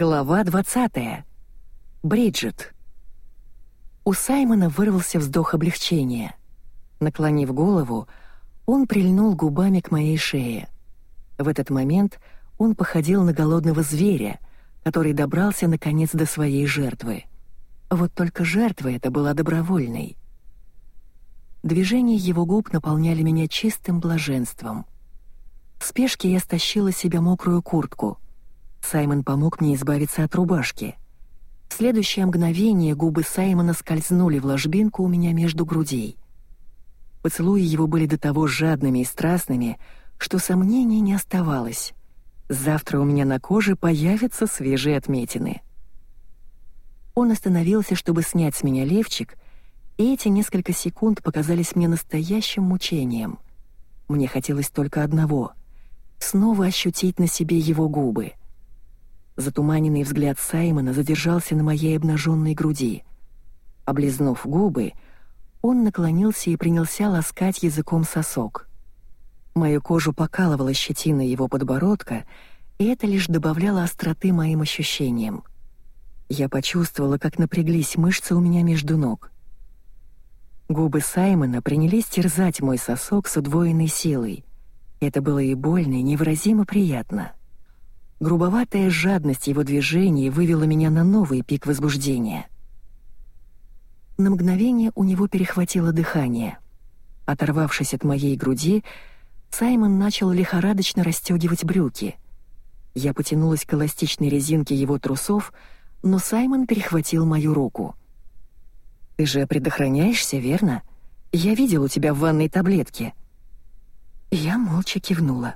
Глава 20. Бриджит. У Саймона вырвался вздох облегчения. Наклонив голову, он прильнул губами к моей шее. В этот момент он походил на голодного зверя, который добрался наконец до своей жертвы. Вот только жертва эта была добровольной. Движения его губ наполняли меня чистым блаженством. В спешке я стащила себе мокрую куртку — Саймон помог мне избавиться от рубашки. В следующее мгновение губы Саймона скользнули в ложбинку у меня между грудей. Поцелуи его были до того жадными и страстными, что сомнений не оставалось. Завтра у меня на коже появятся свежие отметины. Он остановился, чтобы снять с меня левчик, и эти несколько секунд показались мне настоящим мучением. Мне хотелось только одного — снова ощутить на себе его губы — Затуманенный взгляд Саймона задержался на моей обнаженной груди. Облизнув губы, он наклонился и принялся ласкать языком сосок. Мою кожу покалывала щетина его подбородка, и это лишь добавляло остроты моим ощущениям. Я почувствовала, как напряглись мышцы у меня между ног. Губы Саймона принялись терзать мой сосок с удвоенной силой. Это было и больно, и невыразимо приятно. Грубоватая жадность его движений вывела меня на новый пик возбуждения. На мгновение у него перехватило дыхание. Оторвавшись от моей груди, Саймон начал лихорадочно расстегивать брюки. Я потянулась к эластичной резинке его трусов, но Саймон перехватил мою руку. «Ты же предохраняешься, верно? Я видел у тебя в ванной таблетки». Я молча кивнула.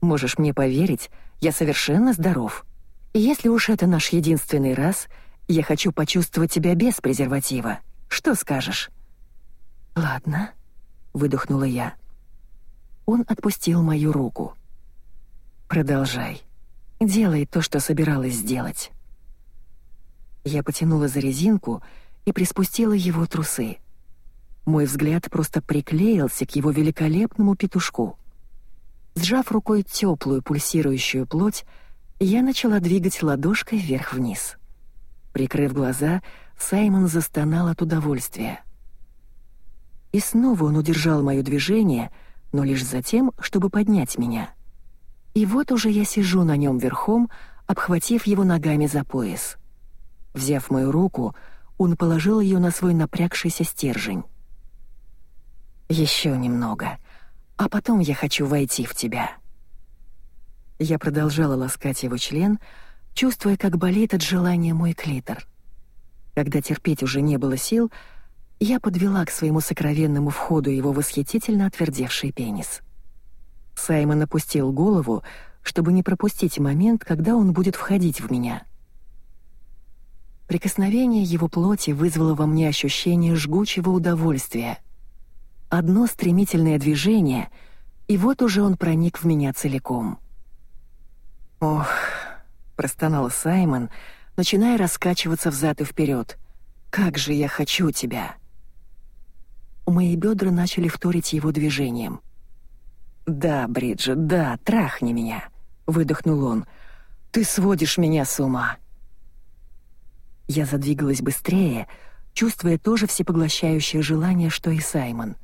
«Можешь мне поверить, я совершенно здоров. И если уж это наш единственный раз, я хочу почувствовать тебя без презерватива. Что скажешь?» «Ладно», — выдохнула я. Он отпустил мою руку. «Продолжай. Делай то, что собиралась сделать». Я потянула за резинку и приспустила его трусы. Мой взгляд просто приклеился к его великолепному петушку. Сжав рукой теплую пульсирующую плоть, я начала двигать ладошкой вверх-вниз. Прикрыв глаза, Саймон застонал от удовольствия. И снова он удержал моё движение, но лишь за тем, чтобы поднять меня. И вот уже я сижу на нем верхом, обхватив его ногами за пояс. Взяв мою руку, он положил ее на свой напрягшийся стержень. Еще немного а потом я хочу войти в тебя». Я продолжала ласкать его член, чувствуя, как болит от желания мой клитор. Когда терпеть уже не было сил, я подвела к своему сокровенному входу его восхитительно отвердевший пенис. Саймон опустил голову, чтобы не пропустить момент, когда он будет входить в меня. Прикосновение его плоти вызвало во мне ощущение жгучего удовольствия — Одно стремительное движение, и вот уже он проник в меня целиком. «Ох», — простонал Саймон, начиная раскачиваться взад и вперед. «Как же я хочу тебя!» Мои бедра начали вторить его движением. «Да, Бриджит, да, трахни меня», — выдохнул он. «Ты сводишь меня с ума». Я задвигалась быстрее, чувствуя тоже всепоглощающее желание, что и Саймон —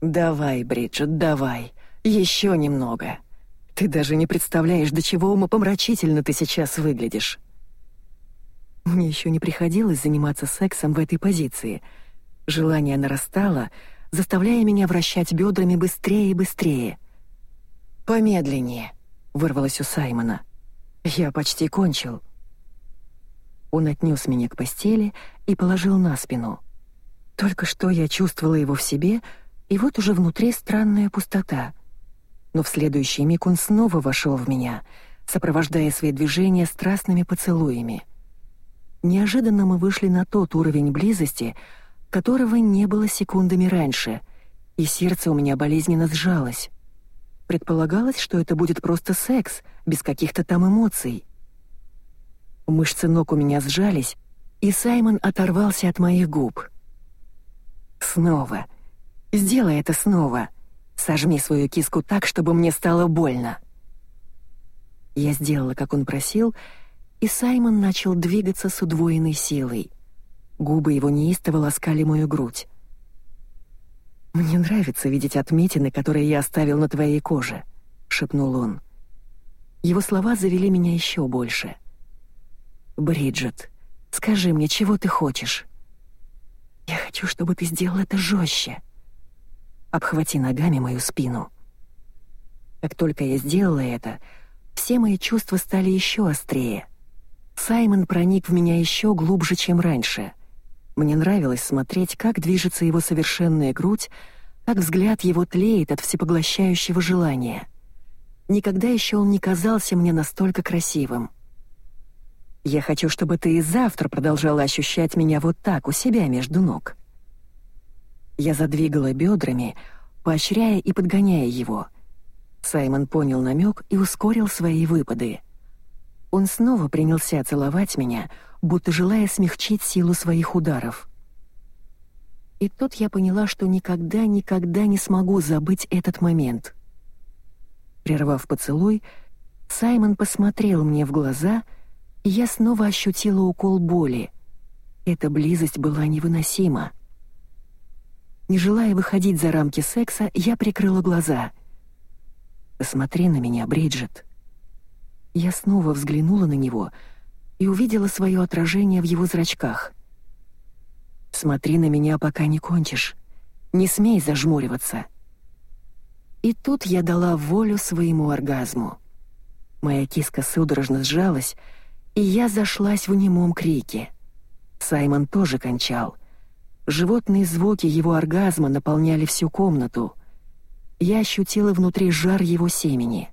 «Давай, Бриджит, давай. Еще немного. Ты даже не представляешь, до чего умопомрачительно ты сейчас выглядишь». Мне еще не приходилось заниматься сексом в этой позиции. Желание нарастало, заставляя меня вращать бедрами быстрее и быстрее. «Помедленнее», — вырвалось у Саймона. «Я почти кончил». Он отнес меня к постели и положил на спину. Только что я чувствовала его в себе — и вот уже внутри странная пустота. Но в следующий миг он снова вошел в меня, сопровождая свои движения страстными поцелуями. Неожиданно мы вышли на тот уровень близости, которого не было секундами раньше, и сердце у меня болезненно сжалось. Предполагалось, что это будет просто секс, без каких-то там эмоций. Мышцы ног у меня сжались, и Саймон оторвался от моих губ. Снова — Сделай это снова. Сожми свою киску так, чтобы мне стало больно. Я сделала, как он просил, и Саймон начал двигаться с удвоенной силой. Губы его неистово ласкали мою грудь. «Мне нравится видеть отметины, которые я оставил на твоей коже», — шепнул он. Его слова завели меня еще больше. «Бриджит, скажи мне, чего ты хочешь?» «Я хочу, чтобы ты сделал это жестче. Обхвати ногами мою спину». Как только я сделала это, все мои чувства стали еще острее. Саймон проник в меня еще глубже, чем раньше. Мне нравилось смотреть, как движется его совершенная грудь, как взгляд его тлеет от всепоглощающего желания. Никогда еще он не казался мне настолько красивым. Я хочу, чтобы ты и завтра продолжала ощущать меня вот так, у себя между ног. Я задвигала бедрами, поощряя и подгоняя его — Саймон понял намек и ускорил свои выпады. Он снова принялся целовать меня, будто желая смягчить силу своих ударов. И тут я поняла, что никогда-никогда не смогу забыть этот момент. Прервав поцелуй, Саймон посмотрел мне в глаза, и я снова ощутила укол боли. Эта близость была невыносима. Не желая выходить за рамки секса, я прикрыла глаза — Посмотри на меня, Бриджит». Я снова взглянула на него и увидела свое отражение в его зрачках. «Смотри на меня, пока не кончишь. Не смей зажмуриваться». И тут я дала волю своему оргазму. Моя киска судорожно сжалась, и я зашлась в немом крике. Саймон тоже кончал. Животные звуки его оргазма наполняли всю комнату — я ощутила внутри жар его семени.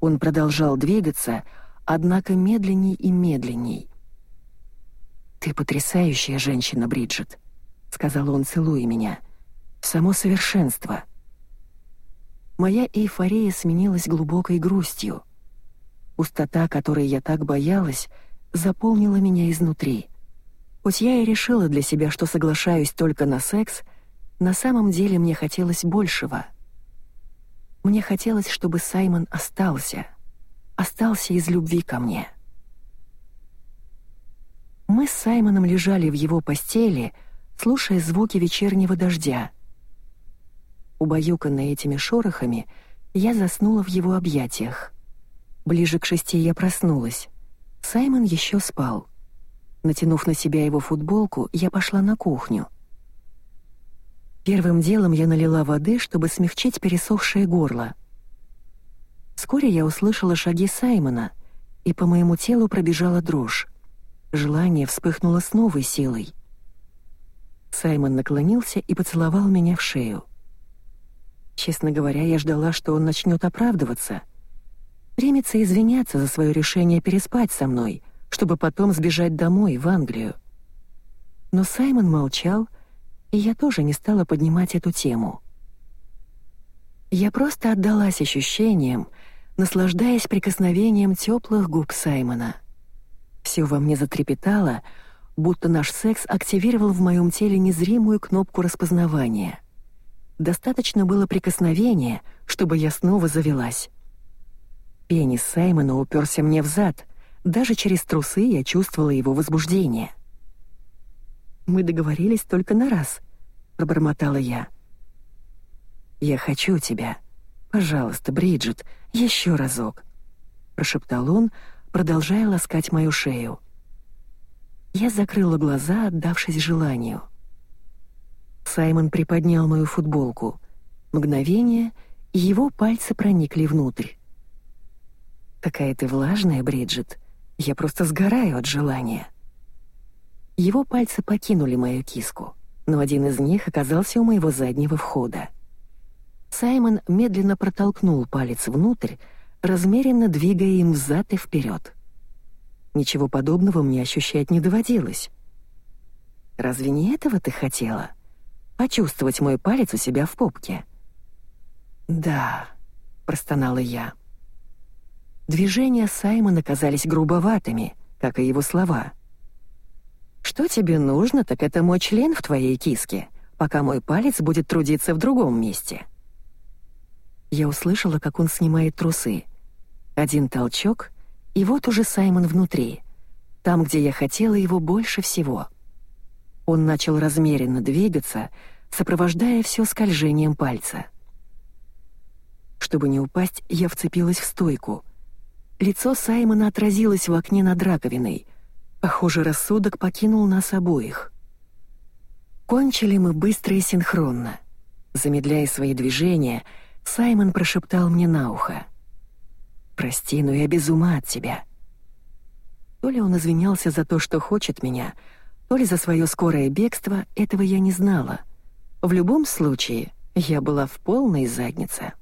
Он продолжал двигаться, однако медленней и медленней. «Ты потрясающая женщина, Бриджит», — сказал он, целуя меня. «Само совершенство». Моя эйфория сменилась глубокой грустью. Пустота, которой я так боялась, заполнила меня изнутри. Хоть я и решила для себя, что соглашаюсь только на секс, на самом деле мне хотелось большего — мне хотелось, чтобы Саймон остался. Остался из любви ко мне. Мы с Саймоном лежали в его постели, слушая звуки вечернего дождя. Убаюканная этими шорохами, я заснула в его объятиях. Ближе к шести я проснулась. Саймон еще спал. Натянув на себя его футболку, я пошла на кухню — Первым делом я налила воды, чтобы смягчить пересохшее горло. Вскоре я услышала шаги Саймона, и по моему телу пробежала дрожь. Желание вспыхнуло с новой силой. Саймон наклонился и поцеловал меня в шею. Честно говоря, я ждала, что он начнет оправдываться. Примется извиняться за свое решение переспать со мной, чтобы потом сбежать домой, в Англию. Но Саймон молчал, и я тоже не стала поднимать эту тему. Я просто отдалась ощущениям, наслаждаясь прикосновением теплых губ Саймона. Все во мне затрепетало, будто наш секс активировал в моем теле незримую кнопку распознавания. Достаточно было прикосновения, чтобы я снова завелась. Пенис Саймона уперся мне в зад, даже через трусы я чувствовала его возбуждение — мы договорились только на раз», — пробормотала я. «Я хочу тебя. Пожалуйста, Бриджит, еще разок», — прошептал он, продолжая ласкать мою шею. Я закрыла глаза, отдавшись желанию. Саймон приподнял мою футболку. Мгновение, и его пальцы проникли внутрь. «Какая ты влажная, Бриджит. Я просто сгораю от желания». Его пальцы покинули мою киску, но один из них оказался у моего заднего входа. Саймон медленно протолкнул палец внутрь, размеренно двигая им взад и вперед. Ничего подобного мне ощущать не доводилось. «Разве не этого ты хотела? Почувствовать мой палец у себя в попке?» «Да», — простонала я. Движения Саймона казались грубоватыми, как и его слова — что тебе нужно, так это мой член в твоей киске, пока мой палец будет трудиться в другом месте. Я услышала, как он снимает трусы. Один толчок, и вот уже Саймон внутри, там, где я хотела его больше всего. Он начал размеренно двигаться, сопровождая все скольжением пальца. Чтобы не упасть, я вцепилась в стойку. Лицо Саймона отразилось в окне над раковиной. Похоже, рассудок покинул нас обоих. Кончили мы быстро и синхронно. Замедляя свои движения, Саймон прошептал мне на ухо. «Прости, но я без ума от тебя». То ли он извинялся за то, что хочет меня, то ли за свое скорое бегство, этого я не знала. В любом случае, я была в полной заднице.